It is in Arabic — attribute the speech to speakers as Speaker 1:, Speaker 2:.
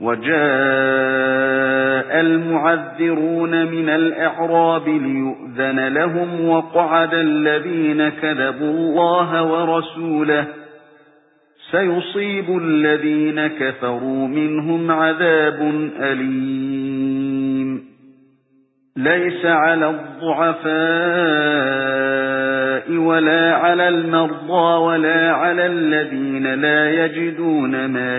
Speaker 1: وجاء المعذرون من الأعراب ليؤذن لهم وقعد الذين كذبوا الله ورسوله سيصيب الذين كفروا منهم عذاب أليم. ليس على الضعفاء ولا على المرضى ولا على الذين لا يجدون ما